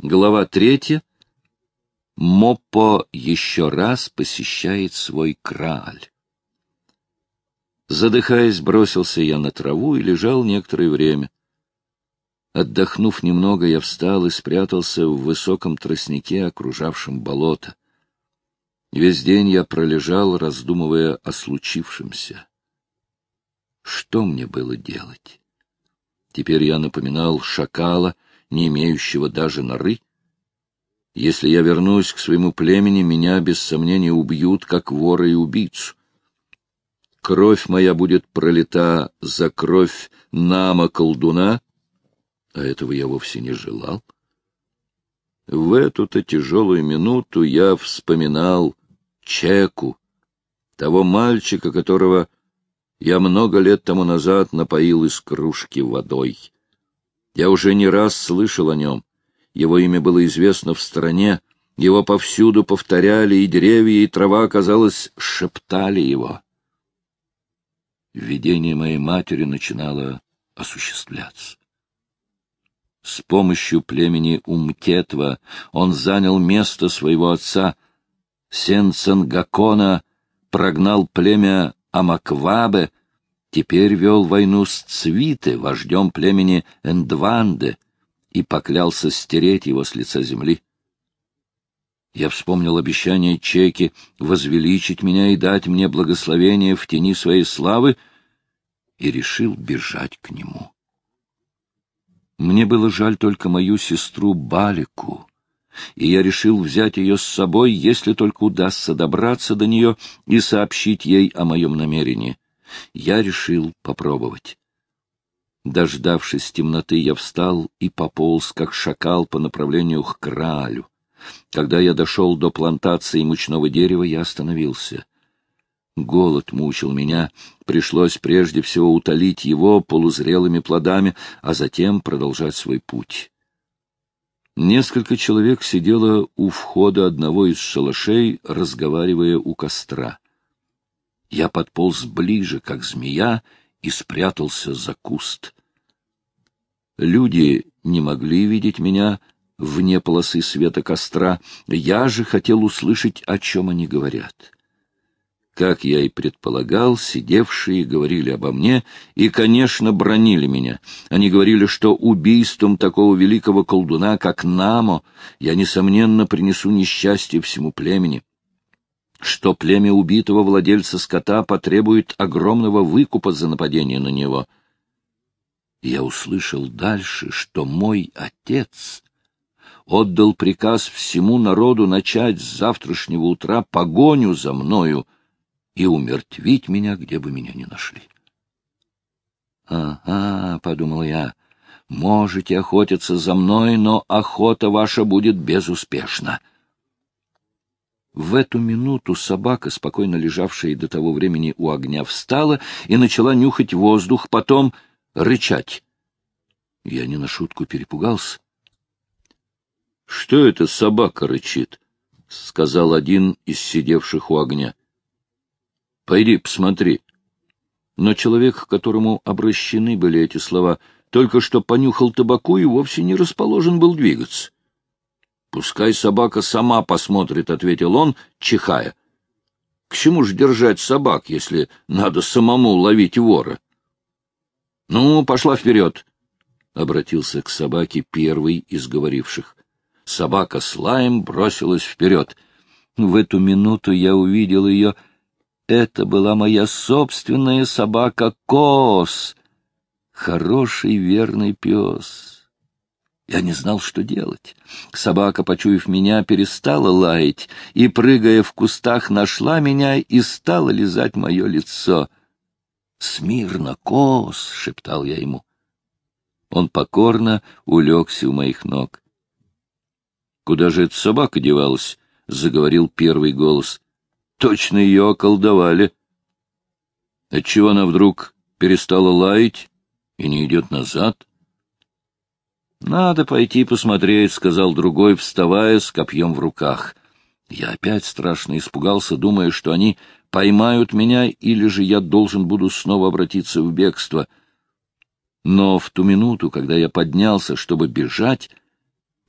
Глава третья. Моппо еще раз посещает свой Крааль. Задыхаясь, бросился я на траву и лежал некоторое время. Отдохнув немного, я встал и спрятался в высоком тростнике, окружавшем болото. Весь день я пролежал, раздумывая о случившемся. Что мне было делать? Теперь я напоминал шакала — не имеющего даже норы. Если я вернусь к своему племени, меня, без сомнения, убьют, как вора и убийцу. Кровь моя будет пролита за кровь нама колдуна, а этого я вовсе не желал. В эту-то тяжелую минуту я вспоминал Чеку, того мальчика, которого я много лет тому назад напоил из кружки водой. Я уже не раз слышал о нем. Его имя было известно в стране, его повсюду повторяли, и деревья, и трава, казалось, шептали его. Видение моей матери начинало осуществляться. С помощью племени Умтетва он занял место своего отца. Сенценгакона прогнал племя Амаквабе, теперь вел войну с Цвите, вождем племени Эндванде, и поклялся стереть его с лица земли. Я вспомнил обещание Чеки возвеличить меня и дать мне благословение в тени своей славы и решил бежать к нему. Мне было жаль только мою сестру Балику, и я решил взять ее с собой, если только удастся добраться до нее и сообщить ей о моем намерении я решил попробовать. Дождавшись темноты, я встал и пополз, как шакал, по направлению к Краалю. Когда я дошел до плантации мучного дерева, я остановился. Голод мучил меня, пришлось прежде всего утолить его полузрелыми плодами, а затем продолжать свой путь. Несколько человек сидело у входа одного из шалашей, разговаривая у костра. Я подполз ближе, как змея, и спрятался за куст. Люди не могли видеть меня вне полосы света костра, я же хотел услышать, о чем они говорят. Как я и предполагал, сидевшие говорили обо мне и, конечно, бронили меня. Они говорили, что убийством такого великого колдуна, как Намо, я, несомненно, принесу несчастье всему племени что племя убитого владельца скота потребует огромного выкупа за нападение на него. Я услышал дальше, что мой отец отдал приказ всему народу начать с завтрашнего утра погоню за мною и умертвить меня, где бы меня ни нашли. «Ага», — подумал я, — «можете охотиться за мной, но охота ваша будет безуспешна». В эту минуту собака, спокойно лежавшая до того времени у огня, встала и начала нюхать воздух, потом рычать. Я не на шутку перепугался. — Что это собака рычит? — сказал один из сидевших у огня. — Пойди, посмотри. Но человек, к которому обращены были эти слова, только что понюхал табаку и вовсе не расположен был двигаться. — Пускай собака сама посмотрит, — ответил он, чихая. — К чему же держать собак, если надо самому ловить вора? — Ну, пошла вперед, — обратился к собаке первый из говоривших. Собака с лаем бросилась вперед. В эту минуту я увидел ее. Это была моя собственная собака Кос, хороший верный пес. Я не знал, что делать. Собака, почуяв меня, перестала лаять и, прыгая в кустах, нашла меня и стала лизать мое лицо. «Смирно, кос!» — шептал я ему. Он покорно улегся у моих ног. «Куда же эта собака девалась?» — заговорил первый голос. «Точно ее околдовали. Отчего она вдруг перестала лаять и не идет назад?» — Надо пойти посмотреть, — сказал другой, вставая с копьем в руках. Я опять страшно испугался, думая, что они поймают меня, или же я должен буду снова обратиться в бегство. Но в ту минуту, когда я поднялся, чтобы бежать,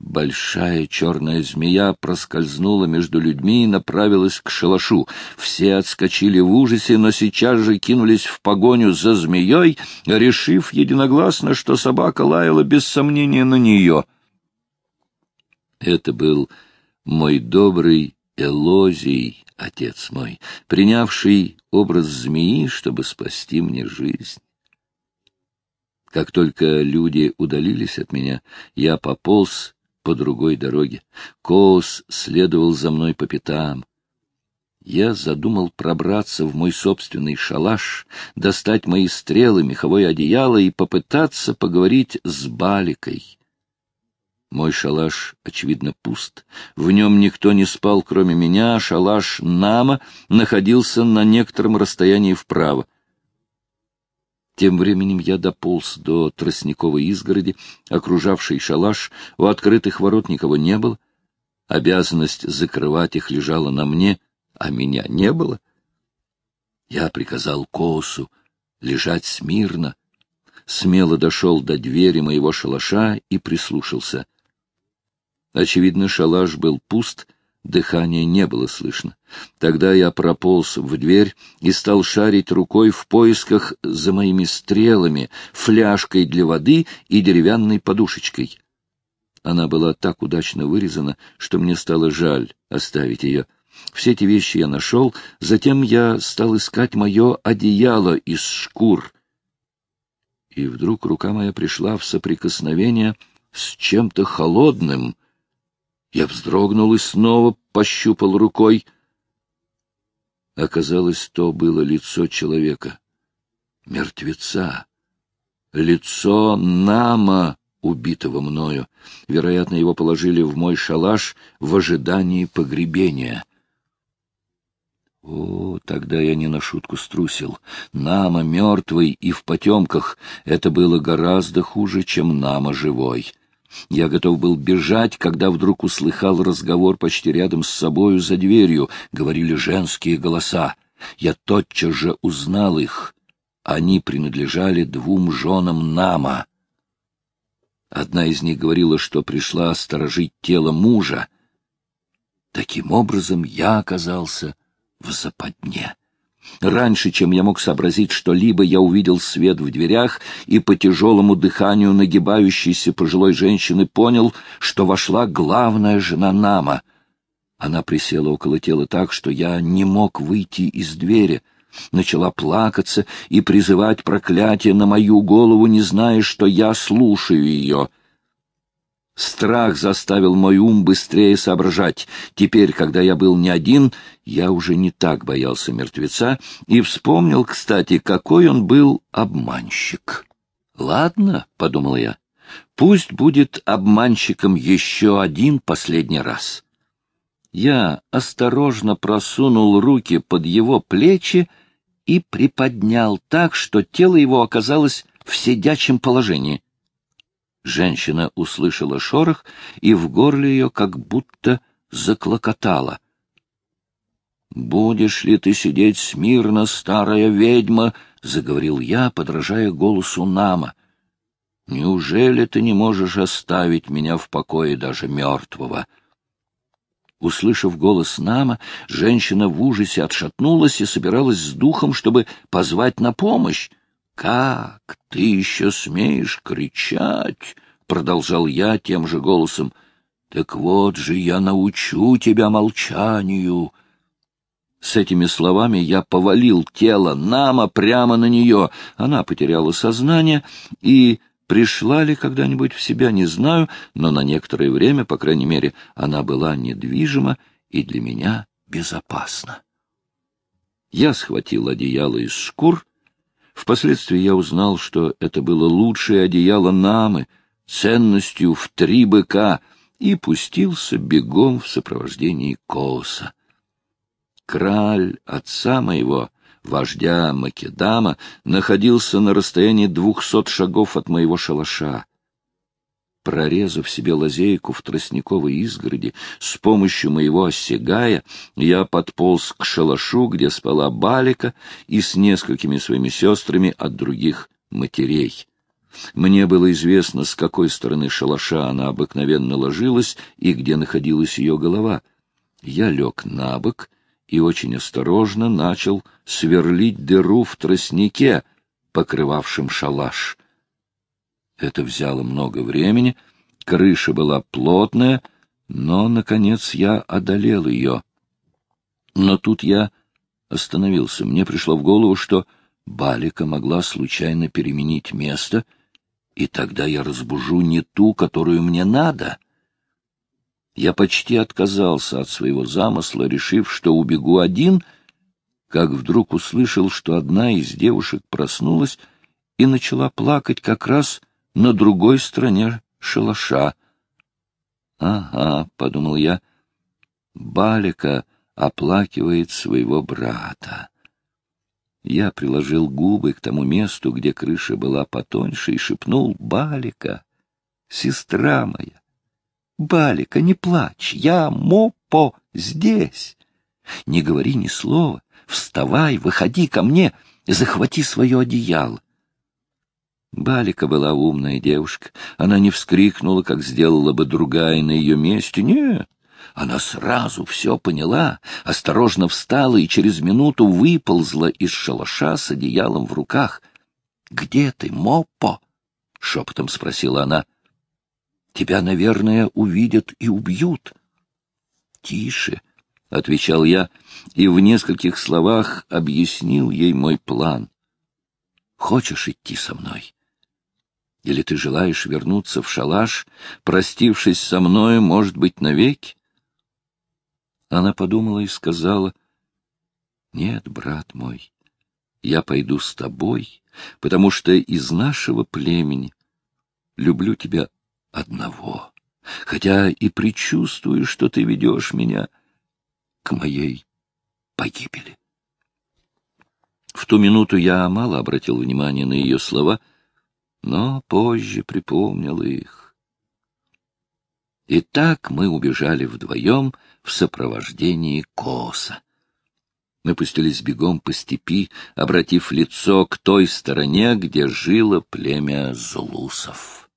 Большая черная змея проскользнула между людьми и направилась к шалашу. Все отскочили в ужасе, но сейчас же кинулись в погоню за змеей, решив единогласно, что собака лаяла без сомнения на нее. Это был мой добрый Элозий, отец мой, принявший образ змеи, чтобы спасти мне жизнь. Как только люди удалились от меня, я пополз по другой дороге. Коус следовал за мной по пятам. Я задумал пробраться в мой собственный шалаш, достать мои стрелы, меховое одеяло и попытаться поговорить с Баликой. Мой шалаш, очевидно, пуст. В нем никто не спал, кроме меня. Шалаш Нама находился на некотором расстоянии вправо. Тем временем я дополз до тростниковой изгороди, окружавшей шалаш. У открытых ворот никого не было. Обязанность закрывать их лежала на мне, а меня не было. Я приказал Коусу лежать смирно, смело дошел до двери моего шалаша и прислушался. Очевидно, шалаш был пуст — Дыхания не было слышно. Тогда я прополз в дверь и стал шарить рукой в поисках за моими стрелами, фляжкой для воды и деревянной подушечкой. Она была так удачно вырезана, что мне стало жаль оставить ее. Все эти вещи я нашел, затем я стал искать мое одеяло из шкур. И вдруг рука моя пришла в соприкосновение с чем-то холодным, я вздрогнул и снова пощупал рукой. Оказалось, то было лицо человека, мертвеца, лицо Нама, убитого мною. Вероятно, его положили в мой шалаш в ожидании погребения. О, тогда я не на шутку струсил. Нама мертвый и в потемках — это было гораздо хуже, чем Нама живой. Я готов был бежать, когда вдруг услыхал разговор почти рядом с собою за дверью. Говорили женские голоса. Я тотчас же узнал их. Они принадлежали двум женам Нама. Одна из них говорила, что пришла сторожить тело мужа. Таким образом, я оказался в западне. Раньше, чем я мог сообразить что-либо, я увидел свет в дверях и по тяжелому дыханию нагибающейся пожилой женщины понял, что вошла главная жена Нама. Она присела около тела так, что я не мог выйти из двери. Начала плакаться и призывать проклятие на мою голову, не зная, что я слушаю ее — Страх заставил мой ум быстрее соображать. Теперь, когда я был не один, я уже не так боялся мертвеца и вспомнил, кстати, какой он был обманщик. «Ладно», — подумал я, — «пусть будет обманщиком еще один последний раз». Я осторожно просунул руки под его плечи и приподнял так, что тело его оказалось в сидячем положении. Женщина услышала шорох, и в горле ее как будто заклокотало. «Будешь ли ты сидеть смирно, старая ведьма?» — заговорил я, подражая голосу Нама. «Неужели ты не можешь оставить меня в покое даже мертвого?» Услышав голос Нама, женщина в ужасе отшатнулась и собиралась с духом, чтобы позвать на помощь. «Как ты еще смеешь кричать?» — продолжал я тем же голосом. «Так вот же я научу тебя молчанию». С этими словами я повалил тело Нама прямо на нее. Она потеряла сознание и... Пришла ли когда-нибудь в себя, не знаю, но на некоторое время, по крайней мере, она была недвижима и для меня безопасна. Я схватил одеяло из шкур Впоследствии я узнал, что это было лучшее одеяло Намы, ценностью в три быка, и пустился бегом в сопровождении Кооса. Краль отца моего, вождя Македама, находился на расстоянии двухсот шагов от моего шалаша прорезав себе лазейку в тростниковой изгороди, с помощью моего осягая, я подполз к шалашу, где спала Балика, и с несколькими своими сестрами от других матерей. Мне было известно, с какой стороны шалаша она обыкновенно ложилась и где находилась ее голова. Я лег на бок и очень осторожно начал сверлить дыру в тростнике, покрывавшем шалаш. Это взяло много времени, крыша была плотная, но, наконец, я одолел ее. Но тут я остановился. Мне пришло в голову, что Балика могла случайно переменить место, и тогда я разбужу не ту, которую мне надо. Я почти отказался от своего замысла, решив, что убегу один, как вдруг услышал, что одна из девушек проснулась и начала плакать как раз на другой стороне шалаша. «Ага», — подумал я, — «Балика оплакивает своего брата». Я приложил губы к тому месту, где крыша была потоньше, и шепнул «Балика, сестра моя, Балика, не плачь, я, Мопо, здесь. Не говори ни слова, вставай, выходи ко мне, захвати свое одеяло. Балика была умная девушка. Она не вскрикнула, как сделала бы другая на ее месте. Нет, она сразу все поняла, осторожно встала и через минуту выползла из шалаша с одеялом в руках. — Где ты, Моппо? — шепотом спросила она. — Тебя, наверное, увидят и убьют. — Тише, — отвечал я, и в нескольких словах объяснил ей мой план. — Хочешь идти со мной? — или ты желаешь вернуться в шалаш, простившись со мною, может быть, навеки? Она подумала и сказала, — Нет, брат мой, я пойду с тобой, потому что из нашего племени люблю тебя одного, хотя и предчувствую, что ты ведешь меня к моей погибели. В ту минуту я мало обратил внимания на ее слова — но позже припомнил их. И так мы убежали вдвоем в сопровождении коса. Мы пустились бегом по степи, обратив лицо к той стороне, где жило племя зулусов.